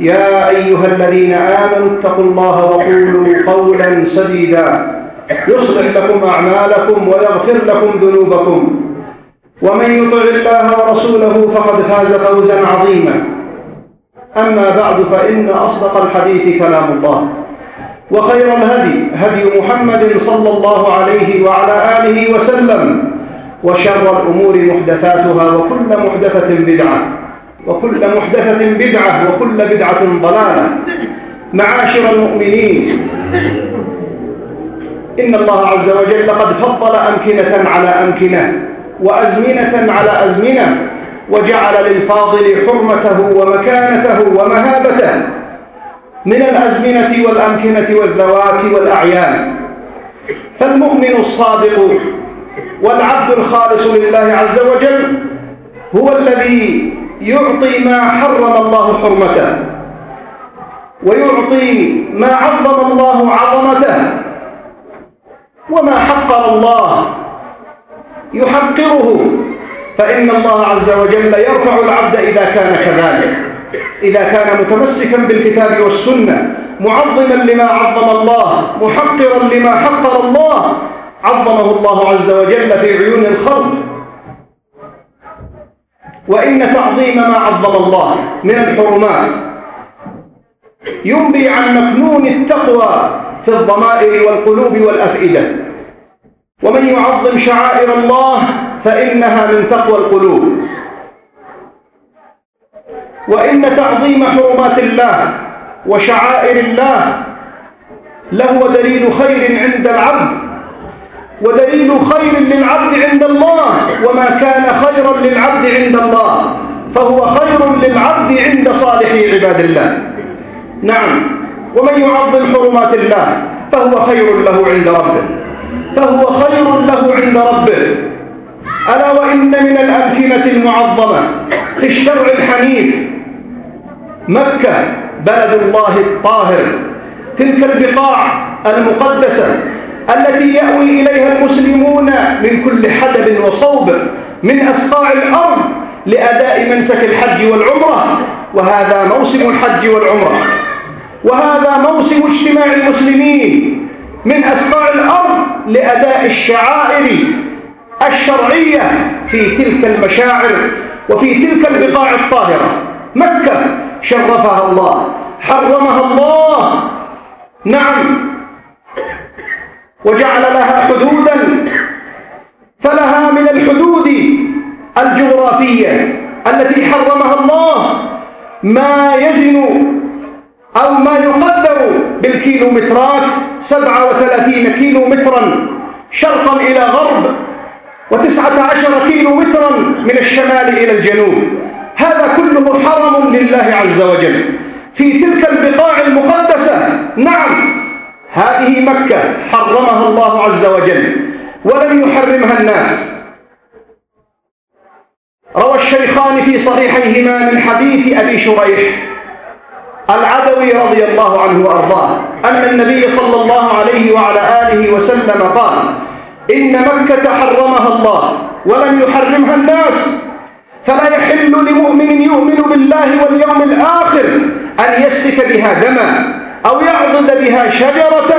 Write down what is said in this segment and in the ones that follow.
يا أيها الذين آمنوا اتقوا الله وقولوا قولا سديدا. يصلح لكم أعمالكم ويغفر لكم ذنوبكم. ومن يطع الله ورسوله فقد فاز فوزا عظيما. أما بعد فإن أصدق الحديث كلام الله. وخير الهدي هدي محمد صلى الله عليه وعلى آله وسلم. وشر الأمور محدثاتها وكل محدثة بدعة. وكل محدثة بدعة وكل بدعة ضلالة. معاشر المؤمنين. إن الله عز وجل قد فضل أمكنة على أمكنة وأزمنة على أزمنة وجعل للفاضل حرمته ومكانته ومهابته من الأزمنة والأمكنة والذوات والأعيان. فالمؤمن الصادق والعبد الخالص لله عز وجل هو الذي يعطي ما حرم الله حرمته ويعطي ما عظم الله عظمته وما حقر الله يحقره. فإن الله عز وجل يرفع العبد إذا كان كذلك إذا كان متمسكا بالكتاب والسنة معظما لما عظم الله محقرا لما حقر الله عظمه الله عز وجل في عيون الخلق. وإن تعظيم ما عظم الله من الحرمات. ينبي عن مكنون التقوى في الضمائر والقلوب والأفئدة. ومن يعظم شعائر الله فإنها من تقوى القلوب. وإن تعظيم حرمات الله وشعائر الله لهو دليل خير عند العبد. ودليل خير للعبد عند الله وما كان خيرا للعبد عند الله فهو خير للعبد عند صالح عباد الله. نعم. ومن يعظم حرمات الله فهو خير له عند ربه. فهو خير له عند ربه. ألا وإن من الأمكنة المعظمة في الشرع الحنيف مكة بلد الله الطاهر. تلك البقاع المقدسة التي يأوي إليها المسلمون من كل حدب وصوب من أسقاع الأرض لأداء منسك الحج والعمرة. وهذا موسم الحج والعمرة. وهذا موسم اجتماع المسلمين من أسقاع الأرض لأداء الشعائر الشرعية في تلك المشاعر وفي تلك البقاع الطاهرة. مكة شرفها الله حرمها الله. نعم وجعل لها حدودا فلها من الحدود الجغرافية التي حرمها الله ما يزن أو ما يقدر بالكيلومترات سبعة وثلاثين كيلو مترا شرقا إلى غرب وتسعة عشر كيلو مترا من الشمال إلى الجنوب. هذا كله حرم لله عز وجل. في تلك البقاع المقدسة نعم هذه مكة حرمها الله عز وجل ولم يحرمها الناس. روى الشيخان في صحيحيهما من حديث أبي شريح العدوي رضي الله عنه وأرضاه أن النبي صلى الله عليه وعلى آله وسلم قال إن مكة حرمها الله ولم يحرمها الناس. فلا يحل لمؤمن يؤمن بالله واليوم الآخر أن يسفك بها دما. أو يعضد بها شجرة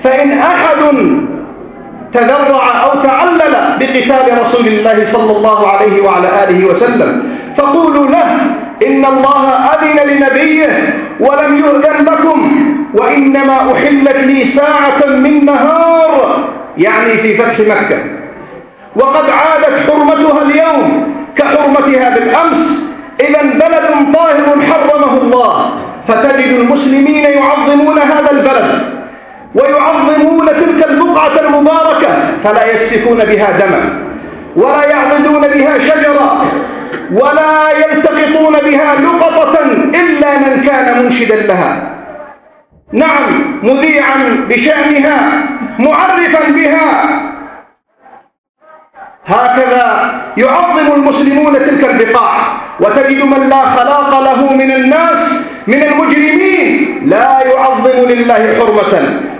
فإن أحد تذرع أو تعلل بقتال رسول الله صلى الله عليه وعلى آله وسلم فقولوا له إن الله أذن لنبيه ولم يؤذن لكم وإنما أحلت لي ساعة من نهار يعني في فتح مكة. وقد عادت حرمتها اليوم كحرمتها بالأمس إذا بلد طاهر حرمه الله. فتجد المسلمين يعظمون هذا البلد ويعظمون تلك البقعة المباركة فلا يسفكون بها دما ولا يعضدون بها شجرة ولا يلتقطون بها لقطة إلا من كان منشدا لها. نعم مذيعا بشأنها معرفا بها. هكذا يعظم المسلمون تلك البقاع. وتجد من لا خلاق له من الناس من المجرمين. لا يعظم لله حرمة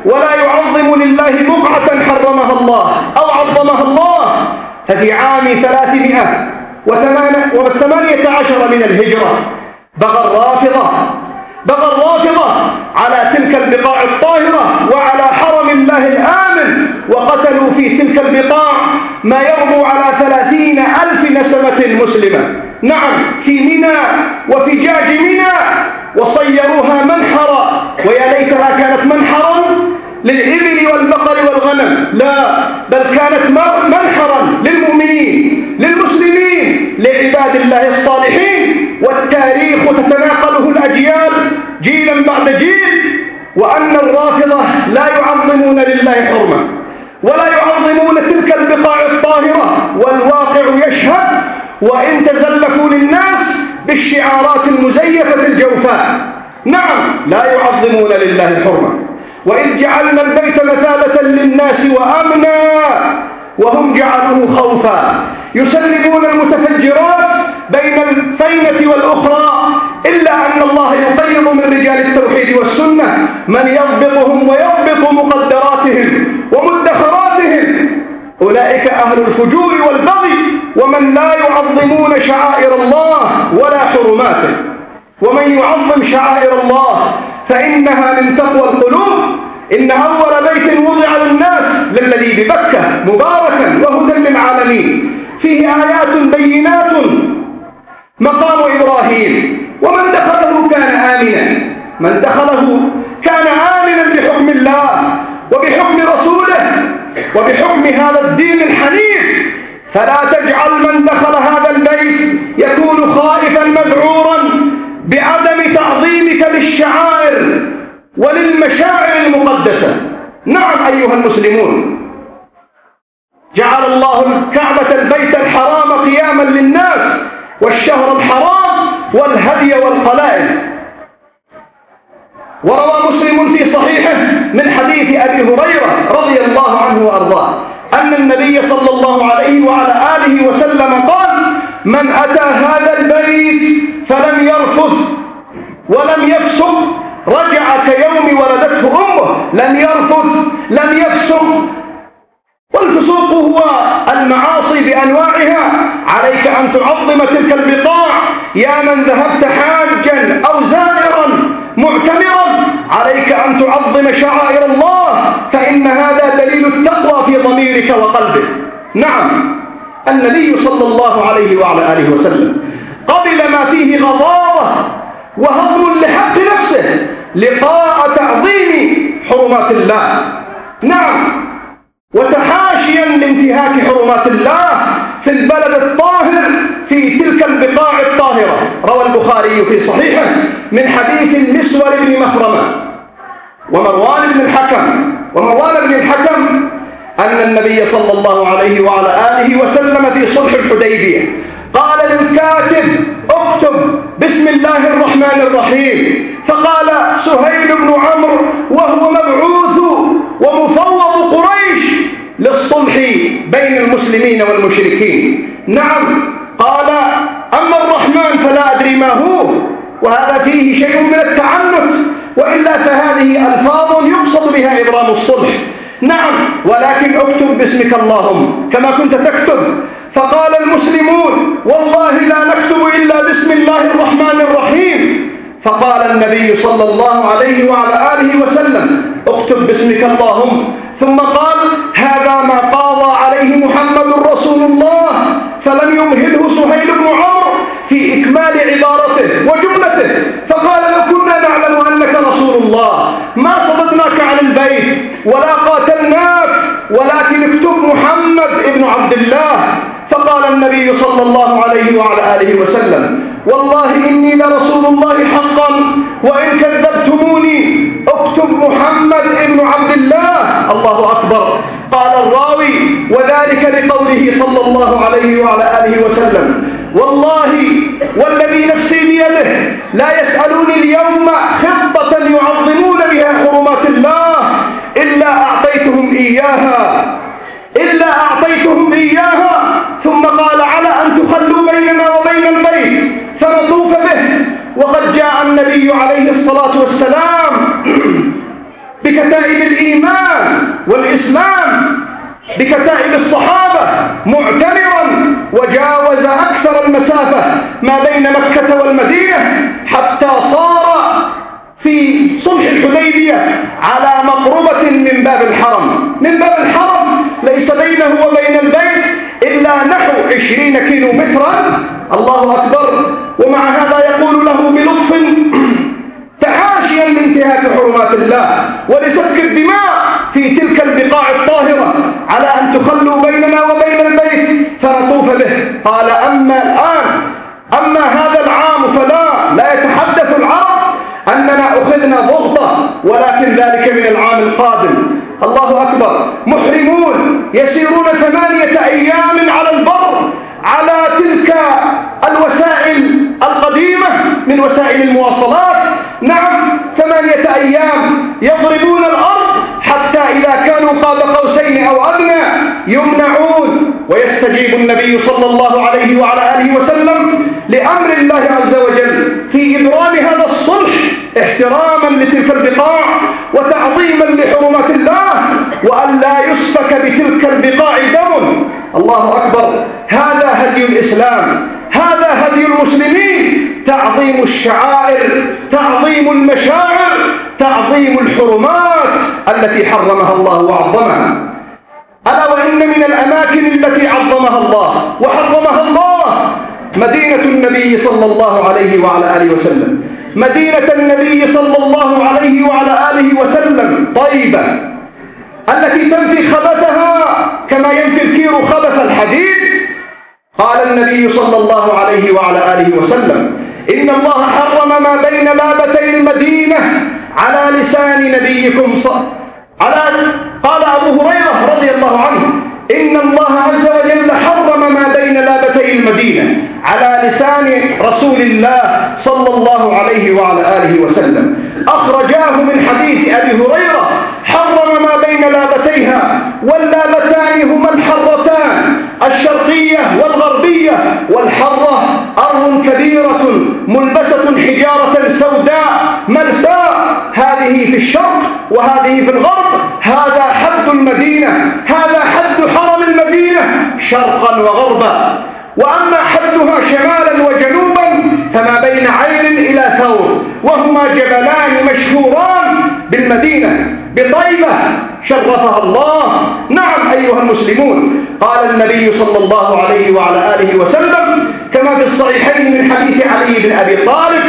ولا يعظم لله بقعة حرمها الله أو عظمها الله. ففي عام ثلاثمائة وثمانية عشر من الهجرة. بغى الرافضة بغى الرافضة على تلك البقاع الطاهرة وعلى حرم الله الآمن. وقتلوا في تلك البقاع ما يربو على ثلاثين ألف نسمة مسلمة. نعم في منى وفي جاج منى وصيروها منحرا ويا ليتها كانت منحرا للإبل والبقر والغنم. لا بل كانت منحرا للمؤمنين للمسلمين لعباد الله الصالحين. والتاريخ تتناقله الأجيال جيلا بعد جيل وأن الرافضة لا يعظمون لله حرمة ولا يعظمون تلك البقاع الطاهرة والواقع يشهد وإن تزلفوا للناس بالشعارات المزيفة الجوفاء. نعم لا يعظمون لله الحرمة. وإذ جعلنا البيت مثابة للناس وأمنا وهم جعلوه خوفا. يسلمون المتفجرات بين الفينة والأخرى إلا أن الله يقيض من رجال التوحيد والسنة من يضبطهم ويضبط مقدراتهم ومدخراتهم أولئك أهل الفجور والبغي ومن لا يعظمون شعائر الله ولا حرماته. ومن يعظم شعائر الله فإنها من تقوى القلوب. إن أول بيت وضع للناس للذي ببكة مباركا وهدى للعالمين. فيه آيات بينات. مقام إبراهيم. ومن دخله كان آمنا. من دخله كان آمنا بحكم الله وبحكم رسوله وبحكم هذا الدين الحنيف فلا تجعل من دخل هذا البيت يكون خائفا مذعورا بعدم تعظيمك للشعائر وللمشاعر المقدسة. نعم أيها المسلمون جعل الله الكعبة البيت الحرام قياما للناس والشهر الحرام والهدي والقلائد. وروى مسلم في صحيحه من حديث أبي هريرة رضي الله عنه وأرضاه أن النبي صلى الله عليه وعلى آله وسلم قال من أتى هذا البيت فلم يرفث ولم يفسق رجع كيوم ولدته أمه لم يرفث لم يفسق. والفسوق هو المعاصي بأنواعها. عليك أن تعظم تلك البقاع يا من ذهبت حاجا أو زائرا معتمرا عليك أن تعظم شعائر الله فإن هذا دليل التقوى في ضميرك وقلبك. نعم النبي صلى الله عليه وعلى آله وسلم قبل ما فيه غضاضة وهضم لحق نفسه لقاء تعظيم حرمات الله. نعم وتحاشيا لانتهاك حرمات الله في البلد الطاهر في تلك البقاع الطاهرة. روى البخاري في صحيحه من حديث المسور بن مخرمة. ومروان بن الحكم ومروان بن الحكم أن النبي صلى الله عليه وعلى آله وسلم في صلح الحديبية قال للكاتب اكتب بسم الله الرحمن الرحيم فقال سهيل بن عمرو وهو مبعوث ومفوض قريش للصلح بين المسلمين والمشركين نعم قال أما الرحمن فلا أدري ما هو وهذا فيه شيء من التعنت وإلا فهذه ألفاظ يقصد بها إبرام الصلح. نعم ولكن اكتب باسمك اللهم كما كنت تكتب. فقال المسلمون والله لا نكتب إلا بسم الله الرحمن الرحيم. فقال النبي صلى الله عليه وعلى آله وسلم اكتب باسمك اللهم. ثم قال هذا ما قاضى عليه محمد رسول الله فلم يمهله سهيل بن عمرو في إكمال عبارته. وجملته فقال لو كنا نعلم أنك رسول الله ما صددناك عن البيت ولا قاتلناك ولكن اكتب محمد ابن عبد الله فقال النبي صلى الله عليه وعلى آله وسلم. والله إني لرسول الله حقا وإن كذبتموني اكتب محمد ابن عبد الله. الله أكبر. قال الراوي وذلك لقوله صلى الله عليه وعلى آله وسلم. والله والذي نفسي بيده لا يسألوني اليوم خطة يعظمون بها حرمات الله إلا أعطيتهم إياها إلا أعطيتهم إياها ثم قال على أن تخلوا بيننا وبين البيت فنطوف به وقد جاء النبي عليه والسلام بكتائب الإيمان والإسلام بكتائب الصحابة معتمرا وجاوز أكثر المسافة ما بين مكة والمدينة حتى صار في صلح الحديبية على مقربة من باب الحرم. من باب الحرم ليس بينه وبين البيت إلا نحو عشرين كيلو مترا الله أكبر. ومع هذا يقول له بلطف تحاشيا لانتهاك حرمات الله ولسفك الدماء في تلك البقاع الطاهرة على أن تخلوا بيننا وبين البيت فنطوف به. قال أما الآن أما هذا العام فلا لا يتحدث العرب أننا أخذنا ضغطة ولكن ذلك من العام القادم. الله أكبر. محرمون يسيرون ثمانية أيام على البر على تلك الوسائل القديمة من وسائل المواصلات. نعم ثمانية أيام يضربون الأرض حتى إذا كانوا قاب قوسين أو أدنى يمنعون. ويستجيب النبي صلى الله عليه وعلى آله وسلم لأمر الله عز وجل في إبرام هذا الصلح احتراما لتلك البقاع وتعظيما لحرمات الله وأن لا يسفك بتلك البقاع دم. الله أكبر. هذا هدي الإسلام. هذا هدي المسلمين. تعظيم الشعائر تعظيم المشاعر تعظيم الحرمات التي حرمها الله وعظمها. ألا وإن من الأماكن التي عظمها الله وحرمها الله مدينة النبي صلى الله عليه وعلى آله وسلم. مدينة النبي صلى الله عليه وعلى آله وسلم طيبة التي تنفي خبثها كما ينفي الكير خبث الحديد. قال النبي صلى الله عليه وعلى آله وسلم إن الله حرم ما بين لابتي المدينة على لسان نبيكم صلى على قال أبو هريرة رضي الله عنه إن الله عز وجل حرم ما بين لابتي المدينة على لسان رسول الله صلى الله عليه وعلى آله وسلم. أخرجاه من حديث أبي هريرة حرم ما بين لابتيها واللابتان هما الحرتان. الشرقية والغربية والحرة أرض كبيرة ملبسة حجارة سوداء ملساء. هذه في الشرق وهذه في الغرب. هذا حد المدينة. هذا حد حرم المدينة. شرقا وغربا. وأما حدها شمالا وجنوبا فما بين عير إلى ثور. وهما جبلان مشهوران بالمدينة. بطيبة شرفها الله. نعم أيها المسلمون قال النبي صلى الله عليه وعلى آله وسلم كما في الصحيحين من حديث علي بن أبي طالب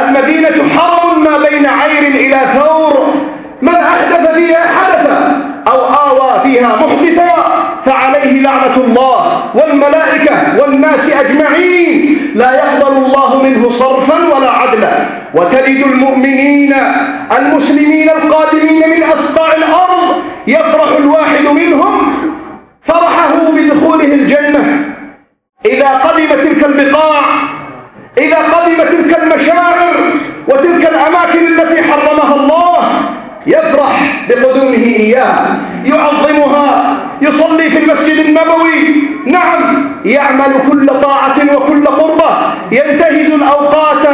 المدينة حرم ما بين عير إلى ثور من أحدث فيها حدثا أو آوى فيها محدثا فعليه لعنة الله والملائكة والناس أجمعين. لا يقبل الله منه صرفا ولا عدلا. وتلد المؤمنين المسلمين القادمين من أسطاع الأرض يفرح الواحد منهم فرحه بدخوله الجنة. إذا قدم تلك البقاع إذا قدم تلك المشاعر وتلك الأماكن التي حرمها الله يفرح بقدومه إياها يعظمها يصلي في المسجد النبوي. نعم يعمل كل طاعة وكل قربة. ينتهز الأوقات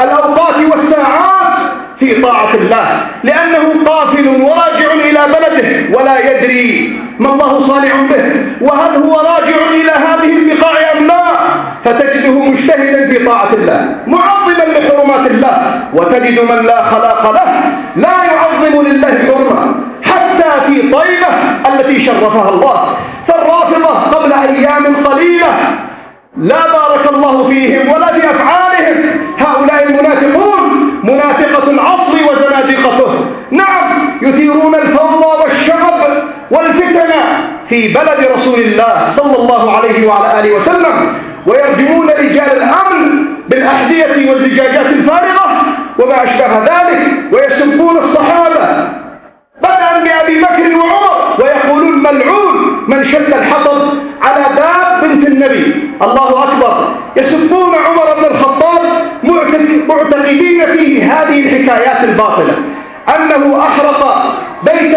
الأوقات والساعات في طاعة الله لأنه قافل وراجع إلى بلده ولا يدري ما الله صانع به؟ وهل هو راجع إلى هذه البقاع أم لا؟ فتجده مجتهدا في طاعة الله معظما لحرمات الله وتجد من لا خلاق له لا يعظم لله حرمة حتى في طيبة التي شرفها الله. فالرافضة قبل أيام قليلة لا بارك الله فيهم ولا في في بلد رسول الله صلى الله عليه وعلى آله وسلم ويرجمون رجال الأمن بالأحذية والزجاجات الفارغة وما أشبه ذلك ويسبون الصحابة بدءا بأبي بكر وعمر ويقولون ملعون من شد الحطب على باب بنت النبي. الله أكبر. يسبون عمر بن الخطاب معتقدين فيه هذه الحكايات الباطلة أنه أحرق بيت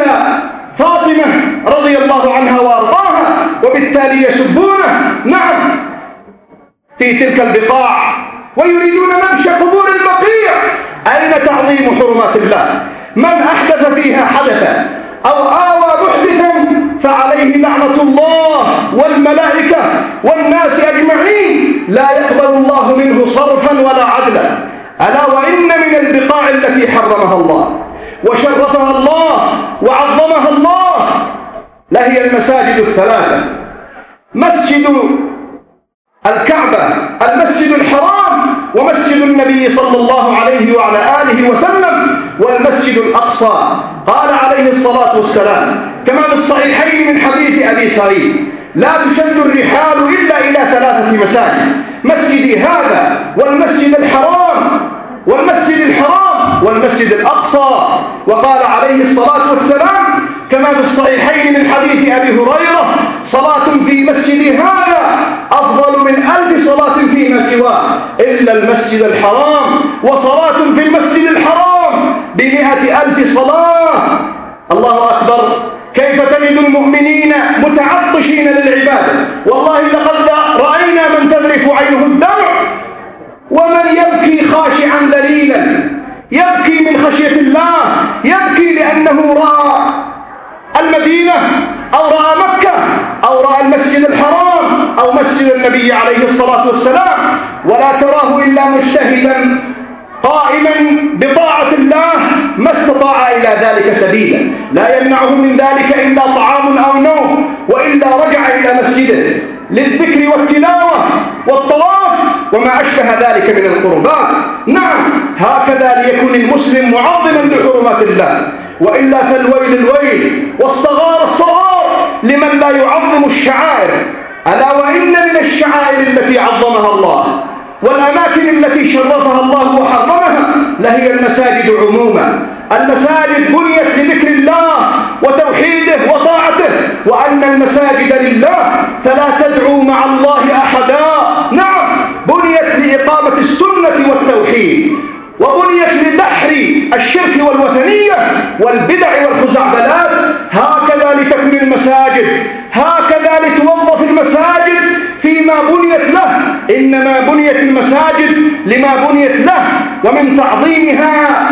فاطمة رضي الله عنها وأرضاها وبالتالي يسبونه نعم. في تلك البقاع ويريدون نبش قبور البقيع. أين تعظيم حرمات الله؟ من أحدث فيها حدثا أو آوى محدثا فعليه لعنة الله والملائكة والناس أجمعين. لا يقبل الله منه صرفا ولا عدلا. ألا وإن من البقاع التي حرمها الله؟ وشرفها الله وعظمها الله لهي المساجد الثلاثة. مسجد الكعبة المسجد الحرام ومسجد النبي صلى الله عليه وعلى آله وسلم والمسجد الأقصى. قال عليه الصلاة والسلام كما في الصحيحين من حديث أبي سعيد لا تشد الرحال إلا إلى ثلاثة مساجد مسجد هذا والمسجد الحرام والمسجد الحرام والمسجد الأقصى وقال عليه الصلاة والسلام كما في الصحيحين من حديث أبي هريرة صلاة في مسجد هذا أفضل من ألف صلاة فيما سواه إلا المسجد الحرام وصلاة في المسجد الحرام بمئة ألف صلاة. الله أكبر. كيف تجد المؤمنين متعطشين للعبادة؟ والله لقد رأينا من تذرف عينه الدمع ومن يبكي خاشعا ذليلا. يبكي من خشية الله يبكي لأنه رأى المدينة أو رأى مكة أو رأى المسجد الحرام أو مسجد النبي عليه الصلاة والسلام. ولا تراه إلا مجتهدا قائما بطاعة الله ما استطاع إلى ذلك سبيلا. لا يمنعه من ذلك إلا طعام أو نوم وإلا رجع إلى مسجده للذكر والتلاوة والطواف. وما أشبه ذلك من القربات نعم هكذا ليكون المسلم معظما لحرمات الله. وإلا فالويل الويل والصغار الصغار لمن لا يعظم الشعائر. ألا وإن من الشعائر التي عظمها الله والأماكن التي شرفها الله وحرمها لهي المساجد عموما. المساجد بنيت لذكر الله وتوحيده وطاعته وأن المساجد لله فلا تدعوا مع الله أحدا. نعم. بنيت لإقامة السنة والتوحيد وبنيت لدحر الشرك والوثنية والبدع والخزعبلات. هكذا لتكون المساجد هكذا لتوظف المساجد. فيما بنيت له إنما بنيت المساجد لما بنيت له ومن تعظيمها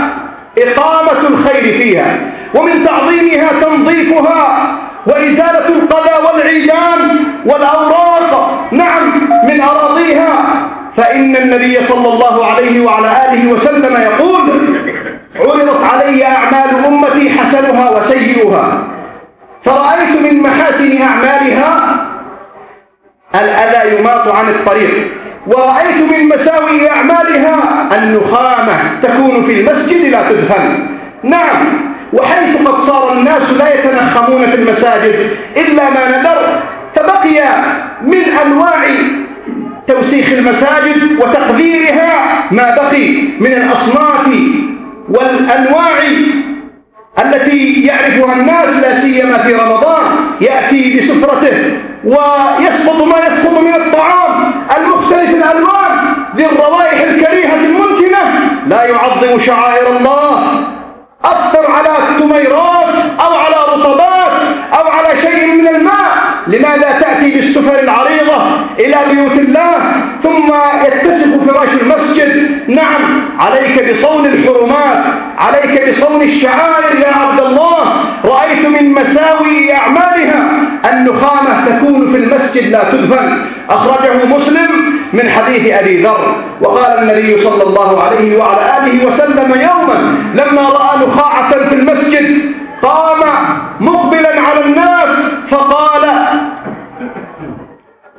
إقامة الخير فيها ومن تعظيمها تنظيفها وإزالة القذى والعيدان والأوراق. نعم فإن النبي صلى الله عليه وعلى آله وسلم يقول عرضت علي أعمال أمتي حسنها وسيئها. فرأيت من محاسن أعمالها الأذى يماط عن الطريق. ورأيت من مساوئ أعمالها النخامة تكون في المسجد لا تدفن. نعم وحيث قد صار الناس لا يتنخمون في المساجد إلا ما ندر فبقي من أنواع توسيخ المساجد وتقديرها ما بقي من الأصناف والأنواع التي يعرفها الناس لا سيما في رمضان يأتي بسفرته ويسقط ما يسقط من الطعام المختلف الألوان ذي الروائح الكريهة المنتنة لا يعظم شعائر الله أفطر على تميرات أو على رطبات أو على شيء من الماء. لماذا تأتي بالسفر العريضة إلى بيوت الله ثم يتسق فراش المسجد؟ نعم عليك بصون الحرمات عليك بصون الشعائر يا عبد الله. رأيت من مساوي أعمالها النخامة تكون في المسجد لا تدفن. أخرجه مسلم من حديث أبي ذر. وقال النبي صلى الله عليه وعلى آله وسلم يوما لما رأى نخاعة في المسجد قام مقبلا على الناس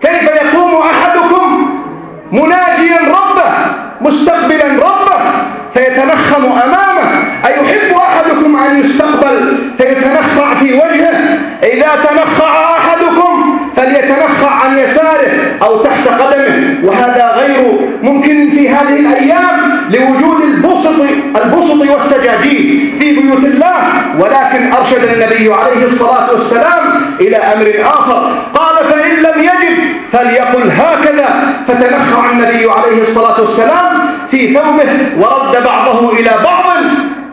كيف يقوم أحدكم مناجيا ربه مستقبلا ربه فيتنخم أمامه؟ أيحب أحدكم أن يستقبل فيتنخع في وجهه؟ إذا تنخع أحدكم فليتنخع عن يساره أو تحت قدمه. وهذا غير ممكن في هذه الأيام لوجود البسط, البسط والسجاجيد في بيوت الله. ولكن أرشد النبي عليه الصلاة والسلام إلى أمر آخر. فليقل هكذا. فتنخع النبي عليه الصلاة والسلام في ثوبه ورد بعضه إلى بعض.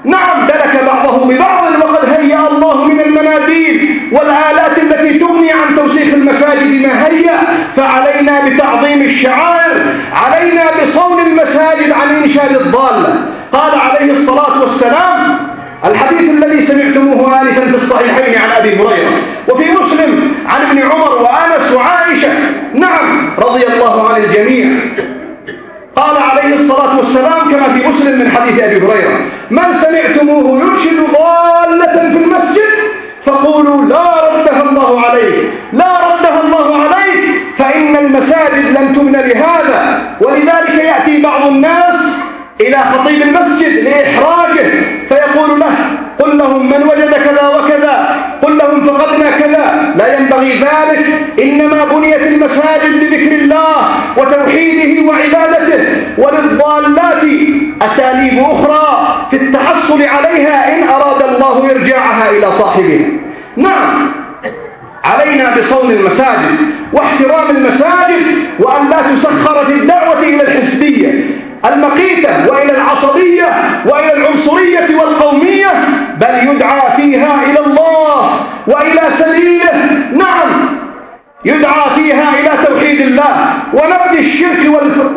نعم دلك بعضه ببعض. وقد هيأ الله من المناديل والآلات التي تغني عن توسيخ المساجد ما هيأ. فعلينا بتعظيم الشعائر علينا بصون المساجد عن إنشاد الضالة قال عليه الصلاة والسلام الحديث الذي سمعتموه آنفا في الصحيحين عن أبي هريرة وفي مسلم عن ابن عمر وأنس وعائشة. نعم رضي الله عن الجميع. قال عليه الصلاة والسلام كما في مسلم من حديث أبي هريرة من سمعتموه ينشد ضالة في المسجد فقولوا لا ردها الله عليه لا ردها الله عليه فإن المساجد لم تبن لهذا ولذلك يأتي بعض الناس إلى خطيب المسجد لإحراجه فيقول له قل لهم من وجد كذا وكذا قل لهم فقدنا كذا. لا ينبغي ذلك. إنما بنيت المساجد لذكر الله وتوحيده وعبادته وللضالات أساليب أخرى في التحصل عليها إن أراد الله إرجاعها إلى صاحبها نعم. علينا بصون المساجد واحترام المساجد وأن لا تسخر في الدعوة إلى الحزبية. المقيتة وإلى العصبية وإلى العنصرية والقومية بل يدعى فيها إلى الله وإلى سبيله. نعم يدعى فيها إلى توحيد الله ونبذ الشرك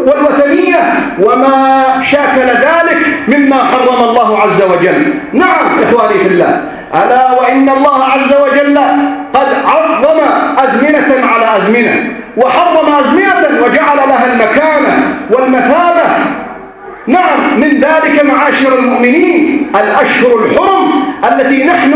والوثنية وما شاكل ذلك مما حرم الله عز وجل. نعم إخواني في الله ألا وإن الله عز وجل قد عظم أزمنة على أزمنة وحرم أزمنة وجعل لها المكانة والمثابة نعم من ذلك معاشر المؤمنين الأشهر الحرم التي نحن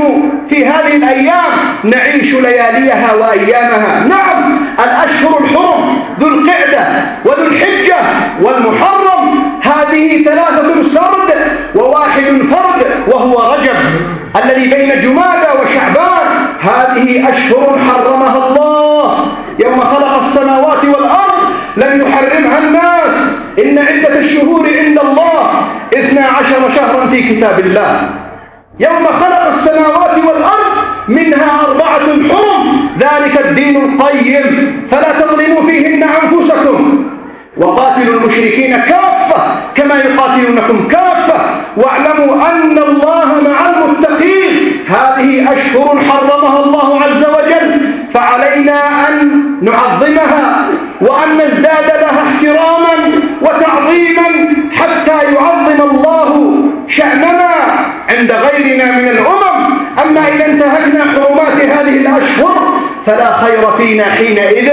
في هذه الأيام نعيش لياليها وأيامها. نعم الأشهر الحرم ذو القعدة وذو الحجة والمحرم هذه ثلاثة سرد وواحد فرد وهو رجب الذي بين جمادى وشعبان. هذه أشهر حرمها الله. يوم خلق السماوات والأرض لم يحرمها الشهور عند الله اثنا عشر شهرا في كتاب الله. يوم خلق السماوات والأرض منها أربعة حرم ذلك الدين القيم. فلا تظلموا فيهن أنفسكم. وقاتلوا المشركين كافة كما يقاتلونكم كافة. واعلموا أن الله مع المتقين. هذه أشهر حرمها الله عز وجل. فعلينا أن نعظمها وأن نزداد لها احتراما وتعظيما. شأننا عند غيرنا من الأمم. أما إذا انتهكنا حرمات هذه الأشهر فلا خير فينا حينئذ.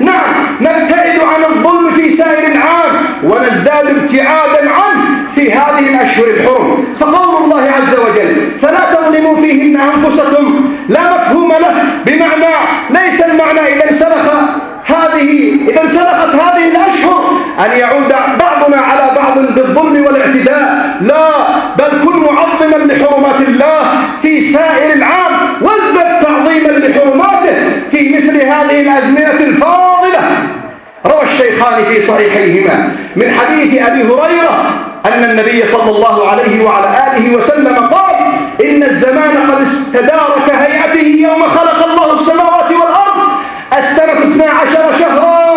نعم نبتعد عن الظلم في سائر العام ونزداد ابتعادا عنه في هذه الأشهر الحرم. فقول الله عز وجل فلا تظلموا فيهن أنفسكم. لا مفهوم له. بمعنى ليس المعنى إذا انسلخ هذه إذا انسلخت هذه الأشهر أن يعود بعضنا على بعض بالظلم والاعتداء لا بل كن معظما لحرمات الله في سائر العام وازدد تعظيما لحرماته في مثل هذه الأزمنة الفاضلة روى الشيخان في صحيحيهما. من حديث أبي هريرة أن النبي صلى الله عليه وعلى آله وسلم قال إن الزمان قد استدار كهيئته يوم خلق الله السماوات والأرض السنة 12 شهرا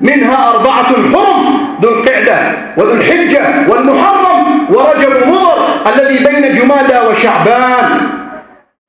منها أربعة حرم ذو القعدة وذو الحجة والمحرم ورجب مضر الذي بين جمادى وشعبان.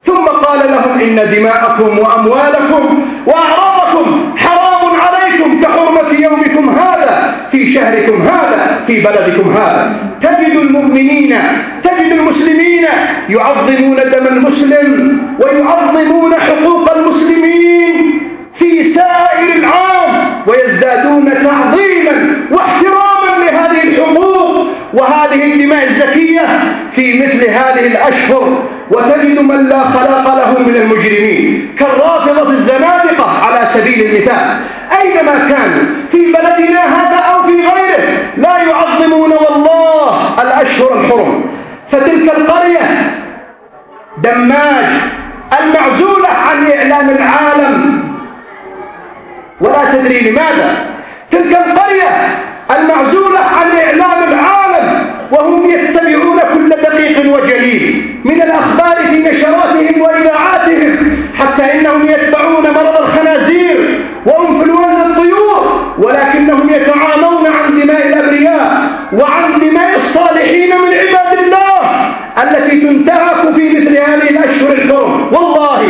ثم قال لهم إن دماءكم وأموالكم وأعراضكم حرام عليكم كحرمة يومكم هذا في شهركم هذا في بلدكم هذا. تجد المؤمنين تجد المسلمين يعظمون دم المسلم ويعظمون حقوق المسلمين في سائر العام ويزدادون تعظيما واحتراما لهذه الحقوق وهذه الدماء الزكية في مثل هذه الأشهر. وتجد من لا خلاق له من المجرمين. كالرافضة الزنادقة على سبيل المثال. أينما كانوا في بلدنا هذا لا يعظمون والله الأشهر الحرم. فتلك القرية دماج المعزولة عن إعلام العالم. ولا تدري لماذا. تلك القرية المعزولة عن إعلام العالم وهم يتبعون كل دقيق وجليل من الأخبار في نشراتهم وإذاعاتهم حتى إنهم يتبعون مرض الخنازير وانفلونزا الطيور ولكنهم يتعامون عن دماء الأبرياء وعن دماء الصالحين من عباد الله التي تنتهك في مثل هذه الأشهر الحرم والله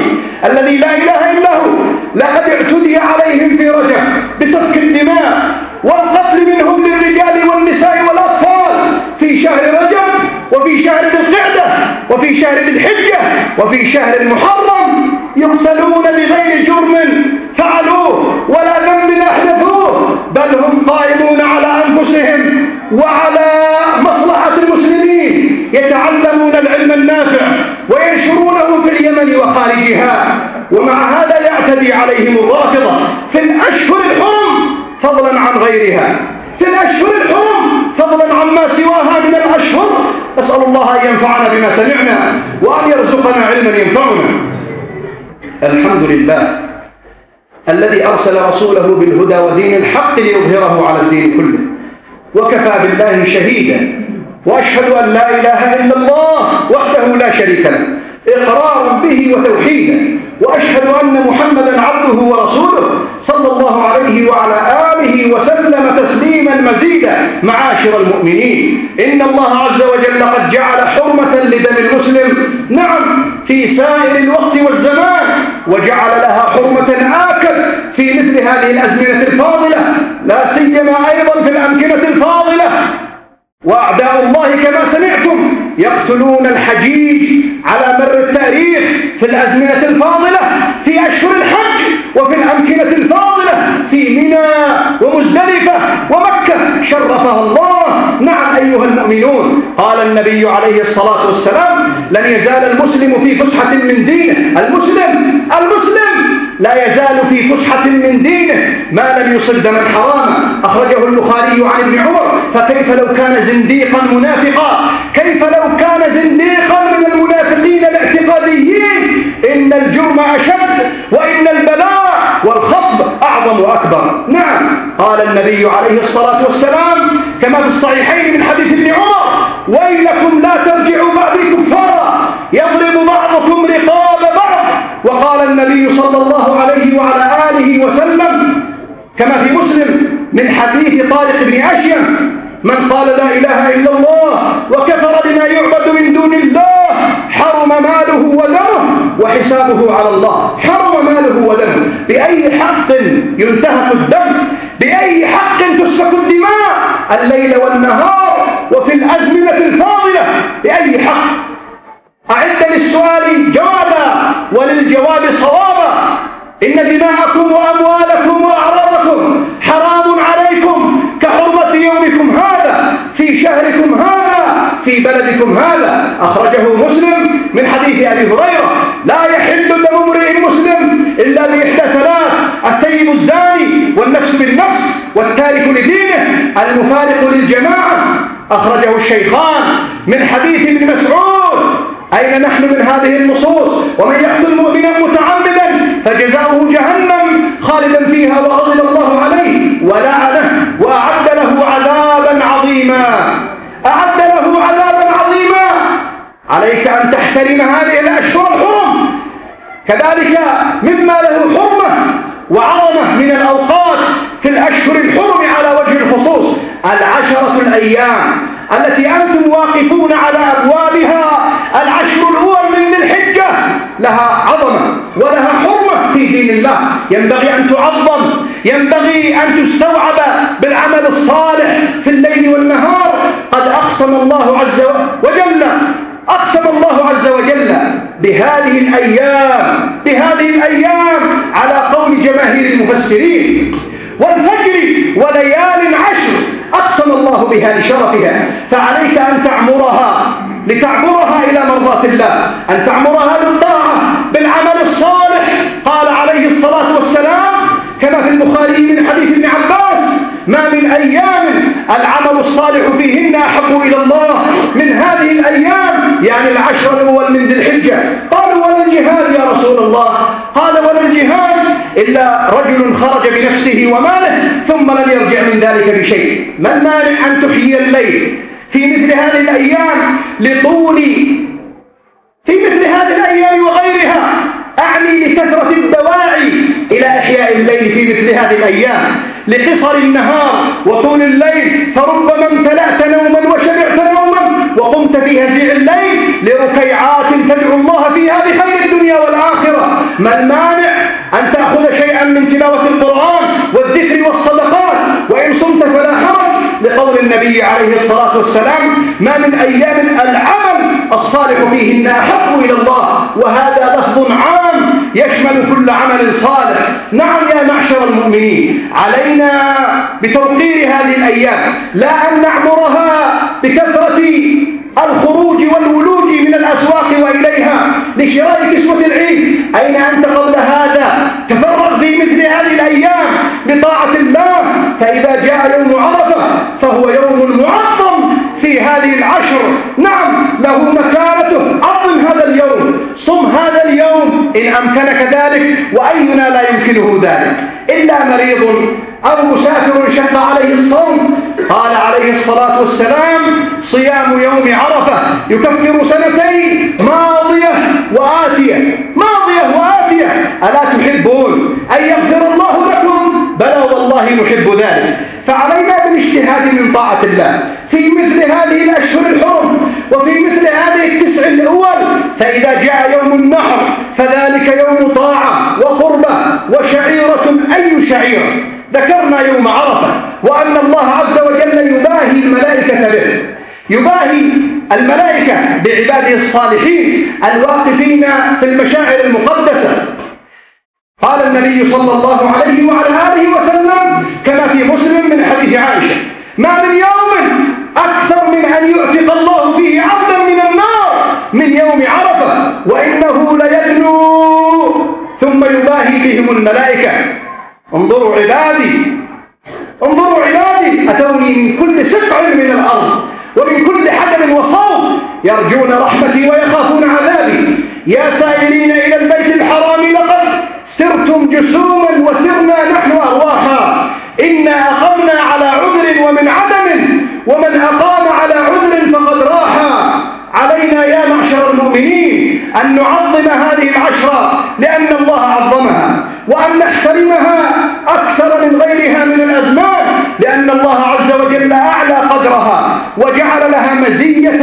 الذي لا إله إلا هو لقد اعتدي عليهم في رجب بسفك الدماء والقتل منهم للرجال والنساء والأطفال في شهر رجب وفي شهر ذي القعدة وفي شهر ذي الحجة وفي شهر المحرم يقتلون بغير جرم فعلوه ولا ذنب أحدثوه بل هم قائمون على أنفسهم وعلى مصلحة المسلمين يتعلمون العلم النافع وينشرونه في اليمن وخارجها. ومع هذا يعتدي عليهم الرافضة في الأشهر الحرم فضلا عن غيرها. في الأشهر الحرم فضلا عما سواها من الأشهر. أسأل الله أن ينفعنا بما سمعنا وأن يرزقنا علما ينفعنا. الحمد لله الذي أرسل رسوله بالهدى ودين الحق ليظهره على الدين كله. وكفى بالله شهيدا. وأشهد أن لا إله إلا الله وحده لا شريك له. إقرارا به وتوحيدا وأشهد أن محمدا عبده ورسوله صلى الله عليه وعلى آله وسلم تسليما مزيدا. معاشر المؤمنين إن الله عز وجل قد جعل حرمة لدم المسلم. نعم في سائر الوقت والزمان وجعل لها حرمة آكل في مثل هذه الأزمنة الفاضلة. لا سيما أيضا في الأمكنة الفاضلة. وأعداء الله كما سمعتم يقتلون الحجيج على مر التاريخ في الأزمنة الفاضلة في أشهر الحج وفي الأمكنة الفاضلة في منى ومزدلفة ومكة. شرفها الله. نعم أيها المؤمنون قال النبي عليه الصلاة والسلام لن يزال المسلم في فسحة من دينه. المسلم المسلم! لا يزال في فسحة من دينه. ما لم يصب دما حراما أخرجه البخاري عن ابن عمر فكيف لو كان زنديقا منافقا؟ كيف لو كان زنديقا من المنافقين الاعتقاديين؟ إن الجرم أشد وإن البلاء والخطب أعظم وأكبر. نعم قال النبي عليه الصلاة والسلام كما في الصحيحين من حديث ابن عمر ويلكم لا ترجعوا بعدي كفارا يضرب بعضكم رقاب بعض. وقال النبي صلى الله عليه وعلى آله وسلم كما في مسلم من حديث طارق بن أشيم من قال لا إله إلا الله وكفر بما يعبد من دون الله حرم ماله ودمه وحسابه على الله. حرم ماله ودمه. بأي حق ينتهك الدم؟ بأي حق تسفك الدماء؟ الليل والنهار وفي الأزمنة الفاضلة. بأي حق؟ أعد للسؤال جوابا وللجواب صوابا. إن دماءكم وأموالكم وأعراضكم حرام عليكم كحرمة يومكم هذا في شهركم هذا في بلدكم هذا. أخرجه مسلم من حديث أبي هريرة. لا يحل دم امرئ مسلم إلا بإحدى ثلاث التيب الزاني والنفس بالنفس والتارك لدينه المفارق للجماعة. أخرجه الشيخان من حديث ابن مسعود أين نحن من هذه النصوص؟ ومن يقتل مؤمنا متعمدا فجزاؤه جهنم خالدا فيها وغضب الله عليه. ولعنه وأعد له عذابا عظيما أعد له عذابا عظيما عليك أن تحترم هذه الأشهر الحرم. كذلك مما له حرمة وعظمة من الأوقات في الأشهر الحرم على وجه الخصوص العشرة الأيام التي أنتم واقفون على أبوابها. العشر الأول من ذي الحجة. لها عظمة ولها حرمة في دين الله. ينبغي أن تعظم ينبغي أن تستوعب بالعمل الصالح في الليل والنهار. قد أقسم الله عز وجل أقسم الله عز وجل بهذه الأيام بهذه الأيام على قول جماهير المفسرين. والفجر وليال عشر أقسم الله بها لشرفها. فعليك أن تعمرها لتعمرها إلى مرضات الله أن تعمرها بالطاعة بالعمل الصالح قال عليه الصلاة والسلام كما في البخاري من حديث ابن عباس ما من أيام العمل الصالح فيهن أحب إلى الله من هذه الأيام يا يعني العشر الأول من ذي الحجة قالوا ولا الجهاد يا رسول الله قال ولا الجهاد إلا رجل خرج بنفسه وماله ثم لم يرجع من ذلك بشيء. ما المانع أن تحيي الليل في مثل هذه الأيام لطول؟ في مثل هذه الأيام وغيرها. أعني لكثرة الدواعي إلى إحياء الليل في مثل هذه الأيام. لقصر النهار وطول الليل. فربما امتلأت نوما وشبعت نوما وقمت في هزيع الليل لركيعات تدعو الله فيها بخير الدنيا والآخرة. ما المانع لقول النبي عليه الصلاة والسلام ما من أيام العمل الصالح فيهن أحب إلى الله وهذا لفظ عام يشمل كل عمل صالح. نعم يا معشر المؤمنين علينا بتوقير هذه الأيام لا أن نعمرها بكثرة الخروج والولوج من الأسواق وإليها لشراء كسوة العيد. أين أنت قبل هذا تفرغ في مثل هذه الأيام بطاعة الله فإذا جاء يوم عرفة فهو يوم معظم في هذه العشر نعم له مكانته عظم هذا اليوم صم هذا اليوم إن أمكنك ذلك وأينا لا يمكنه ذلك. إلا مريض أو مسافر شق عليه الصوم قال عليه الصلاة والسلام صيام يوم عرفة يكفر سنتين ماضية وآتية. ماضية وآتية. ألا تحبون أن يغفر الله لكم؟ بلى والله نحب ذلك. فعلينا بالاجتهاد من طاعة الله. في مثل هذه الأشهر الحرم وفي مثل هذه التسع الأول فإذا جاء يوم النحر فذلك يوم طاعة وقربة وشعيرة أي شعيرة ذكرنا يوم عرفة وأن الله عز وجل يباهي الملائكة به. يباهي الملائكة بعباده الصالحين الواقفين في المشاعر المقدسة. قال النبي صلى الله عليه وعلى آله وسلم كما في مسلم من حديث عائشة ما من يوم أكثر من أن يعتق الله فيه عبدا من النار من يوم عرفة وإنه الملائكة. انظروا عبادي. انظروا عبادي. أتوني من كل سقع من الأرض ومن كل حجر وصوت يرجون رحمتي ويخافون عذابي. يا سائلين إلى البيت الحرام لقد سرتم جسوما وسرنا نحن أرواحا. إنا أقمنا على عذر ومن عدم ومن أقام على عذر فقد راح. علينا يا معشر المؤمنين أن نعظم هذه العشرة لأن الله عظمها. وأن نحترمها أكثر من غيرها من الأزمان لأن الله عز وجل أعلى قدرها وجعل لها مزية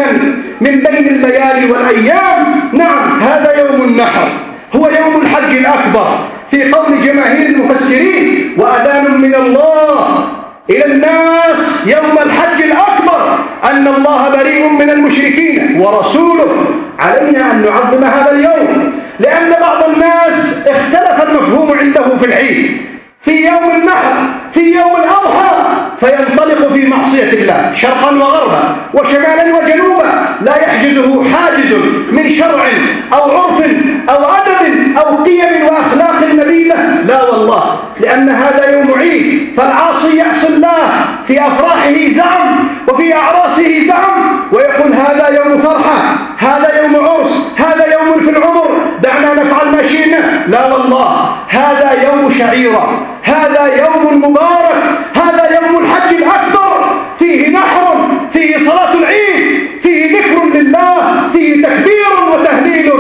من بين الليالي والأيام. نعم هذا يوم النحر هو يوم الحج الأكبر في قول جماهير المفسرين وأذان من الله. إلى الناس يوم الحج الأكبر أن الله بريء من المشركين ورسوله. علينا أن نعظم هذا اليوم لأن بعض الناس اختلف المفهوم عنده في العيد في يوم النحر في يوم الأضحى فينطلق في معصية الله شرقا وغربا وشمالا وجنوبا لا يحجزه حاجز من شرع أو عرف أو أدب أو قيم وأخلاق نبيلة لا والله لأن هذا يوم عيد فالعاصي يعصي في أفراحه زعم وفي أعراسه زعم ويقول هذا يوم فرحة هذا يوم عرس هذا يوم في العمر دعنا نفعل ما شئنا. لا والله هذا يوم شعيرة هذا يوم مبارك هذا يوم الحج الأكبر فيه نحر فيه صلاة العيد فيه ذكر لله فيه تكبير وتهليل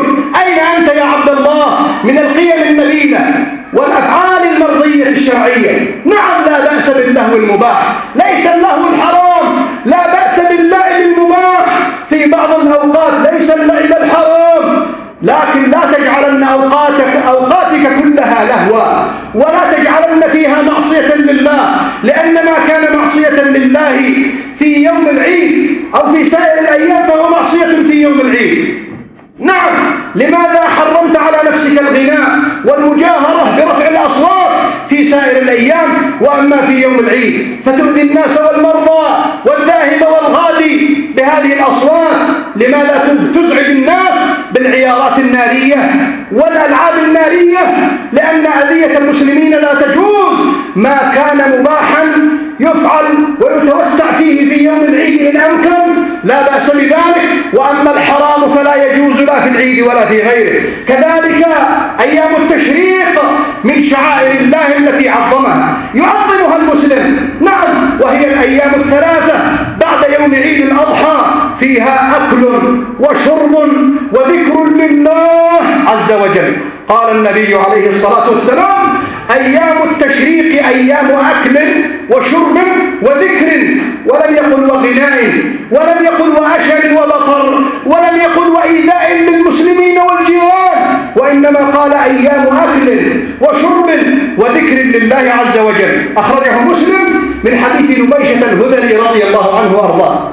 أين أنت يا عبد الله من القيم النبيلة والأفعال المرضية الشرعية نعم لا بأس باللهو المباح ليس اللهو الحرام لا بأس باللعب المباح في بعض الأوقات ليس اللعب الحرام لكن لا تجعلن أوقاتك, أوقاتك كلها لهوا ولا تجعلن فيها معصية لله لأن ما كان معصية لله في يوم العيد أو في سائر الأيام فهو معصية في يوم العيد. نعم لماذا حرمت على نفسك الغناء والمجاهرة برفع الأصوات في سائر الأيام وأما في يوم العيد؟ فتؤذي الناس والمرضى والذاهب والغادي بهذه الأصوات. لماذا تزعج الناس بالعيارات النارية والألعاب النارية؟ لأن أذية المسلمين لا تجوز. ما كان مباحا يفعل ويتوسع فيه في يوم العيد إن أمكن لا بأس بذلك. وأما الحرام فلا يجوز لا في العيد ولا في غيره. كذلك أيام التشريق من شعائر الله التي عظمها. يعظمها المسلم. نعم وهي الأيام الثلاثة بعد يوم عيد الأضحى. فيها أكل وشرب وذكر لله عز وجل. قال النبي عليه الصلاة والسلام أيام التشريق أيام أكل وشرب وذكر ولم يقل وغناء ولم يقل وأشر وبطر ولم يقل وإيذاء للمسلمين والجيران وإنما قال أيام أكل وشرب وذكر لله عز وجل. أخرجه مسلم من حديث نبيشة الهذلي رضي الله عنه وأرضاه.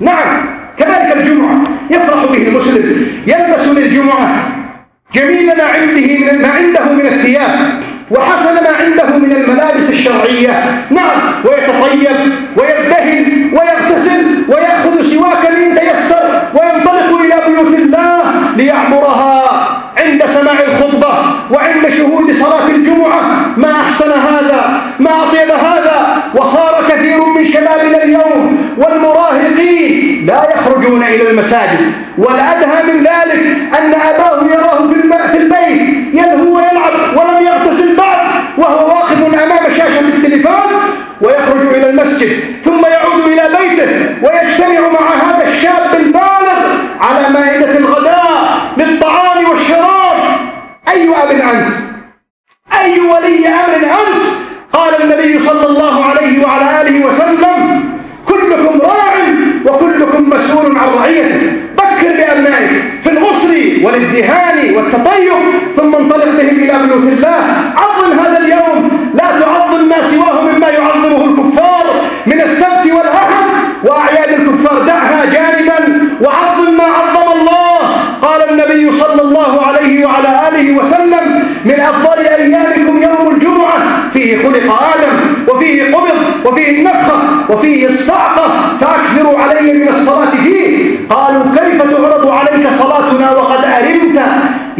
نعم كذلك الجمعة. يفرح به المسلم يلبس للجمعة جميل ما عنده ما عنده من الثياب. وحسن ما عنده من الملابس الشرعية. نعم ويتطيب ويبتهل ويغتسل ويأخذ سواكا إن تيسر وينطلق إلى بيوت الله ليعمرها. عند سماع الخطبة وعند شهود صلاة الجمعة ما أحسن هذا ما أطيب هذا. وصار كثير من شبابنا اليوم والمراهقين لا يخرجون إلى المساجد. والأدهى من ذلك أن أباه يراه في البيت يلهو ويلعب ولم يغتسل بعد وهو واقف أمام شاشة التلفاز ويخرج إلى المسجد ثم يعود إلى بيته ويجتمع مع هذا الشاب البالغ على مائدة الغداء للطعام والشراب أي أب أنت أي ولي أمر أنت قال النبي صلى الله عليه وعلى آله وسلم كلكم راع وكلكم مسؤول عن رعيته بكر بأبنائك في الغسر والازدهان والتطيب ثم انطلق بهم إلى بيوت الله عظم هذا اليوم لا تعظم ما سواه مما يعظمه الكفار من السبت والأحد وأعياد الكفار دعها جانبا وعظم ما عظم الله قال النبي صلى الله عليه وعلى آله وسلم من أفضل أيامكم يوم الجمعة فيه خلق آدم وفيه قبض وفيه النفخة وفيه الصعقة فأكثروا علي من الصلاة فيه قالوا كيف تعرض عليك صلاتنا وقد أرمت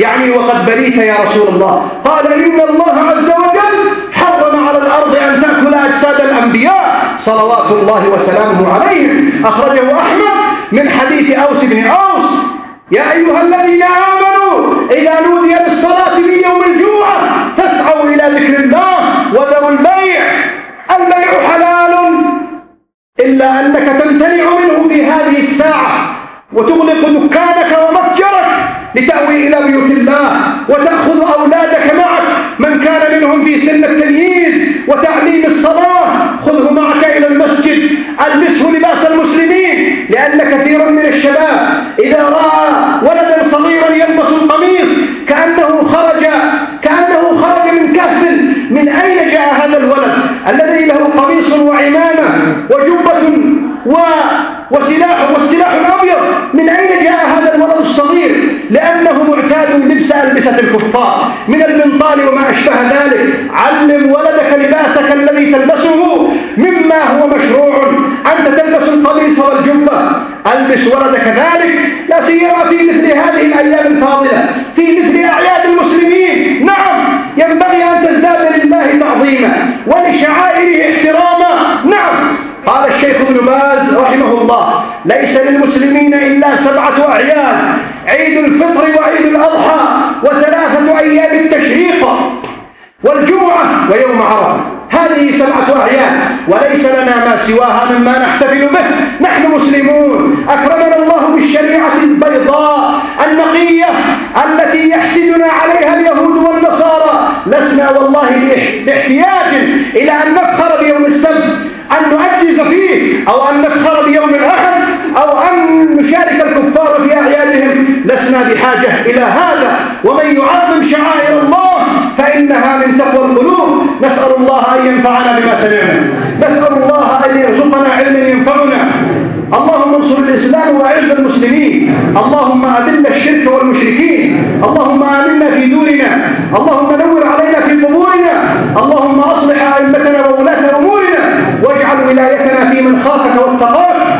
يعني وقد بليت يا رسول الله. قال إن الله عز وجل حرم على الأرض أن تأكل أجساد الأنبياء صلوات الله وسلامه عليهم. أخرجه أحمد من حديث أوس بن أوس. يا أيها الذين آمنوا إذا نودي للصلاة في يوم الجمعة فاسعوا إلى ذكر الله وذروا البيع. البيع حلال إلا أنك تمتنع منه في هذه الساعة وتغلق دكانك ومتجرك لتأوي إلى بيوت الله وتأخذ أولادك معك. من كان منهم في سن التمييز وتعليم الصلاة خذه معك إلى المسجد. ألبسه لباس المسلمين لأن كثيرا من الشباب إذا رأى ولدا صغيرا يلبس القميص كأنه خرج كأنه خرج من كهف. من أين جاء هذا الولد؟ الذي له قميص وعمامة وجبة و وسلاح والسلاح الأبيض. من أين جاء هذا الولد الصغير؟ لأنه معتاد لبس ألبسة الكفار. من المنطال وما أشبه ذلك. علم ولدك لباسك الذي تلبسه مما هو مشروع. أنت تلبس القميص والجبة. ألبس ولدك ذلك. لا سيما في مثل هذه الأيام الفاضلة. في مثل أعياد المسلمين. نعم ينبغي أن تزداد لله تعظيما ولشعائره احتراما. نعم قال الشيخ ابن باز رحمه الله. ليس للمسلمين إلا سبعة أعياد عيد الفطر وعيد الأضحى وثلاثة أيام التشريق والجمعة ويوم عرفة. هذه سبعة أعياد وليس لنا ما سواها مما نحتفل به. نحن مسلمون. أكرمنا الله بالشريعة البيضاء النقية التي يحسدنا عليها اليهود والنصارى. لسنا والله باحتياج إلى أن نفخر بيوم السبت أن نعجز فيه أو أن نفخر بيوم الأحد. أو أن نشارك الكفار في أعيادهم لسنا بحاجة إلى هذا. ومن يعظم شعائر الله فإنها من تقوى القلوب. نسأل الله أن ينفعنا بما سمعنا. نسأل الله أن يرزقنا علما ينفعنا. اللهم انصر الإسلام وأعز المسلمين. اللهم أذل الشرك والمشركين. اللهم آمنا في دورنا اللهم نور علينا في قبورنا. اللهم أصلح أئمتنا وولاة أمورنا. واجعل ولايتنا في من خافك واتقاك.